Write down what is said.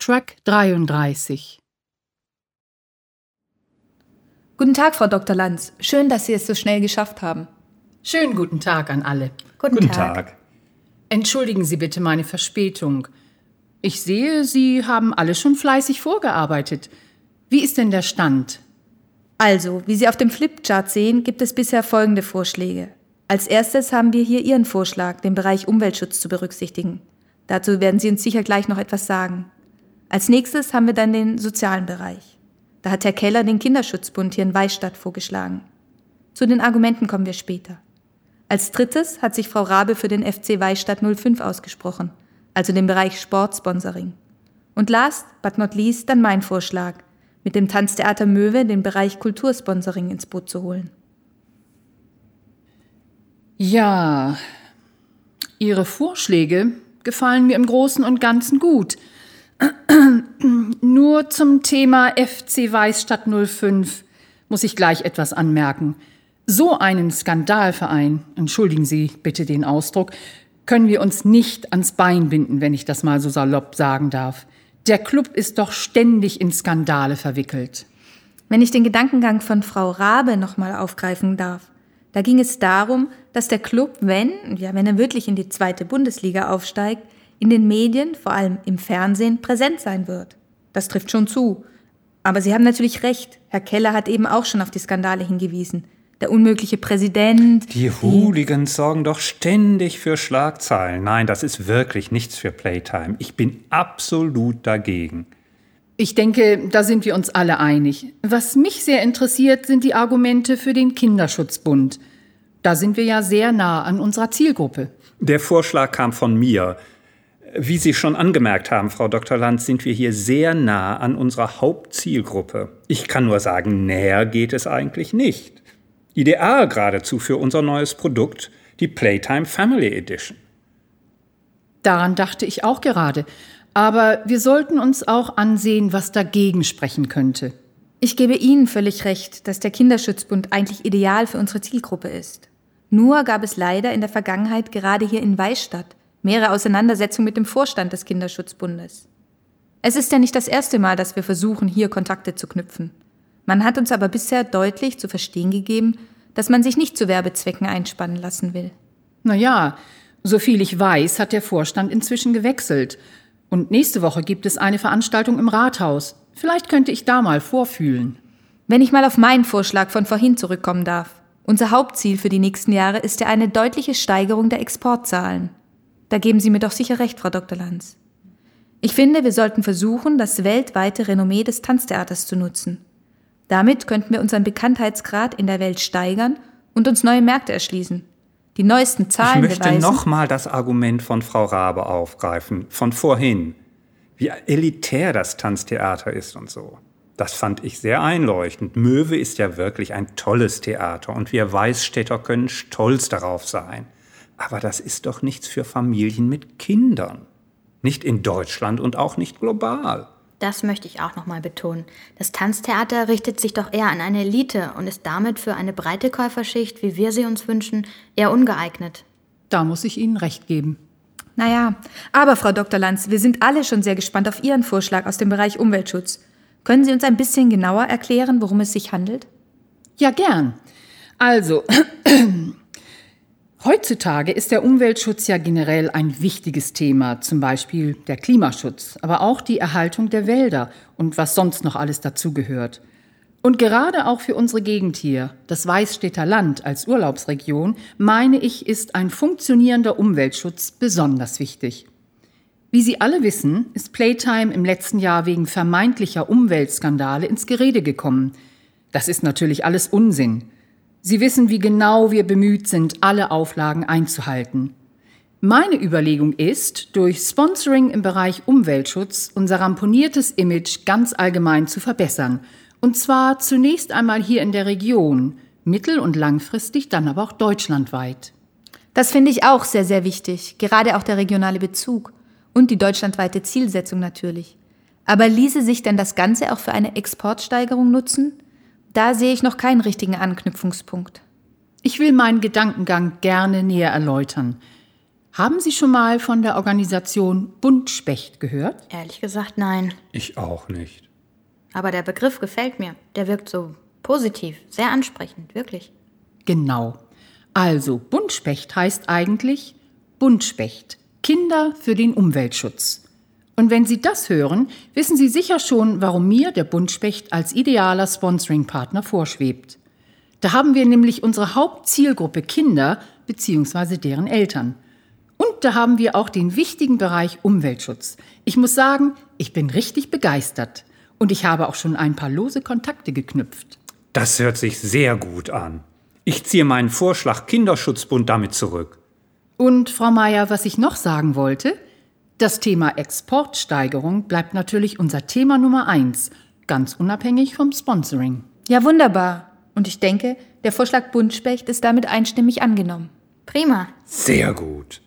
Track 33. Guten Tag, Frau Dr. Lanz. Schön, dass Sie es so schnell geschafft haben. Schönen guten Tag an alle. Guten, Guten Tag. Entschuldigen Sie bitte meine Verspätung. Ich sehe, Sie haben alle schon fleißig vorgearbeitet. Wie ist denn der Stand? Also, wie Sie auf dem Flipchart sehen, gibt es bisher folgende Vorschläge. Als erstes haben wir hier Ihren Vorschlag, den Bereich Umweltschutz zu berücksichtigen. Dazu werden Sie uns sicher gleich noch etwas sagen. Als nächstes haben wir dann den sozialen Bereich. Da hat Herr Keller den Kinderschutzbund hier in Weißstadt vorgeschlagen. Zu den Argumenten kommen wir später. Als drittes hat sich Frau Rabe für den FC Weißstadt 05 ausgesprochen, also den Bereich Sportsponsoring. Und last but not least dann mein Vorschlag, mit dem Tanztheater Möwe den Bereich Kultursponsoring ins Boot zu holen. Ja, Ihre Vorschläge gefallen mir im Großen und Ganzen gut. Nur zum Thema FC Weißstadt 05 muss ich gleich etwas anmerken. So einen Skandalverein, entschuldigen Sie bitte den Ausdruck, können wir uns nicht ans Bein binden, wenn ich das mal so salopp sagen darf. Der Club ist doch ständig in Skandale verwickelt. Wenn ich den Gedankengang von Frau Rabe nochmal aufgreifen darf. Da ging es darum, dass der Club, wenn, ja, wenn er wirklich in die zweite Bundesliga aufsteigt, in den Medien, vor allem im Fernsehen, präsent sein wird. Das trifft schon zu. Aber Sie haben natürlich recht. Herr Keller hat eben auch schon auf die Skandale hingewiesen. Der unmögliche Präsident. Die Hooligans sorgen doch ständig für Schlagzeilen. Nein, das ist wirklich nichts für Playtime. Ich bin absolut dagegen. Ich denke, da sind wir uns alle einig. Was mich sehr interessiert, sind die Argumente für den Kinderschutzbund. Da sind wir ja sehr nah an unserer Zielgruppe. Der Vorschlag kam von mir. Wie Sie schon angemerkt haben, Frau Dr. Land, sind wir hier sehr nah an unserer Hauptzielgruppe. Ich kann nur sagen, näher geht es eigentlich nicht. Ideal geradezu für unser neues Produkt, die Playtime Family Edition. Daran dachte ich auch gerade. Aber wir sollten uns auch ansehen, was dagegen sprechen könnte. Ich gebe Ihnen völlig recht, dass der Kinderschutzbund eigentlich ideal für unsere Zielgruppe ist. Nur gab es leider in der Vergangenheit gerade hier in Weißstadt mehrere Auseinandersetzungen mit dem Vorstand des Kinderschutzbundes. Es ist ja nicht das erste Mal, dass wir versuchen, hier Kontakte zu knüpfen. Man hat uns aber bisher deutlich zu verstehen gegeben, dass man sich nicht zu Werbezwecken einspannen lassen will. Na ja, so viel ich weiß, hat der Vorstand inzwischen gewechselt. Und nächste Woche gibt es eine Veranstaltung im Rathaus. Vielleicht könnte ich da mal vorfühlen. Wenn ich mal auf meinen Vorschlag von vorhin zurückkommen darf. Unser Hauptziel für die nächsten Jahre ist ja eine deutliche Steigerung der Exportzahlen. Da geben Sie mir doch sicher recht, Frau Dr. Lanz. Ich finde, wir sollten versuchen, das weltweite Renommee des Tanztheaters zu nutzen. Damit könnten wir unseren Bekanntheitsgrad in der Welt steigern und uns neue Märkte erschließen. Die neuesten Zahlen Ich möchte nochmal das Argument von Frau Rabe aufgreifen, von vorhin. Wie elitär das Tanztheater ist und so. Das fand ich sehr einleuchtend. Möwe ist ja wirklich ein tolles Theater und wir Weißstädter können stolz darauf sein. Aber das ist doch nichts für Familien mit Kindern. Nicht in Deutschland und auch nicht global. Das möchte ich auch nochmal betonen. Das Tanztheater richtet sich doch eher an eine Elite und ist damit für eine breite Käuferschicht, wie wir sie uns wünschen, eher ungeeignet. Da muss ich Ihnen recht geben. Naja, aber Frau Dr. Lanz, wir sind alle schon sehr gespannt auf Ihren Vorschlag aus dem Bereich Umweltschutz. Können Sie uns ein bisschen genauer erklären, worum es sich handelt? Ja, gern. Also, heutzutage ist der Umweltschutz ja generell ein wichtiges Thema, zum Beispiel der Klimaschutz, aber auch die Erhaltung der Wälder und was sonst noch alles dazugehört. Und gerade auch für unsere Gegend hier, das Weißstädter Land als Urlaubsregion, meine ich, ist ein funktionierender Umweltschutz besonders wichtig. Wie Sie alle wissen, ist Playtime im letzten Jahr wegen vermeintlicher Umweltskandale ins Gerede gekommen. Das ist natürlich alles Unsinn. Sie wissen, wie genau wir bemüht sind, alle Auflagen einzuhalten. Meine Überlegung ist, durch Sponsoring im Bereich Umweltschutz unser ramponiertes Image ganz allgemein zu verbessern. Und zwar zunächst einmal hier in der Region, mittel- und langfristig dann aber auch deutschlandweit. Das finde ich auch sehr, sehr wichtig, gerade auch der regionale Bezug und die deutschlandweite Zielsetzung natürlich. Aber ließe sich denn das Ganze auch für eine Exportsteigerung nutzen? Da sehe ich noch keinen richtigen Anknüpfungspunkt. Ich will meinen Gedankengang gerne näher erläutern. Haben Sie schon mal von der Organisation Buntspecht gehört? Ehrlich gesagt, nein. Ich auch nicht. Aber der Begriff gefällt mir. Der wirkt so positiv, sehr ansprechend, wirklich. Genau. Also, Buntspecht heißt eigentlich Buntspecht, Kinder für den Umweltschutz. Und wenn Sie das hören, wissen Sie sicher schon, warum mir der Buntspecht als idealer Sponsoring-Partner vorschwebt. Da haben wir nämlich unsere Hauptzielgruppe Kinder bzw. deren Eltern. Und da haben wir auch den wichtigen Bereich Umweltschutz. Ich muss sagen, ich bin richtig begeistert. Und ich habe auch schon ein paar lose Kontakte geknüpft. Das hört sich sehr gut an. Ich ziehe meinen Vorschlag Kinderschutzbund damit zurück. Und Frau Meier, was ich noch sagen wollte, das Thema Exportsteigerung bleibt natürlich unser Thema Nummer eins, ganz unabhängig vom Sponsoring. Ja, wunderbar. Und ich denke, der Vorschlag Buntspecht ist damit einstimmig angenommen. Prima. Sehr gut.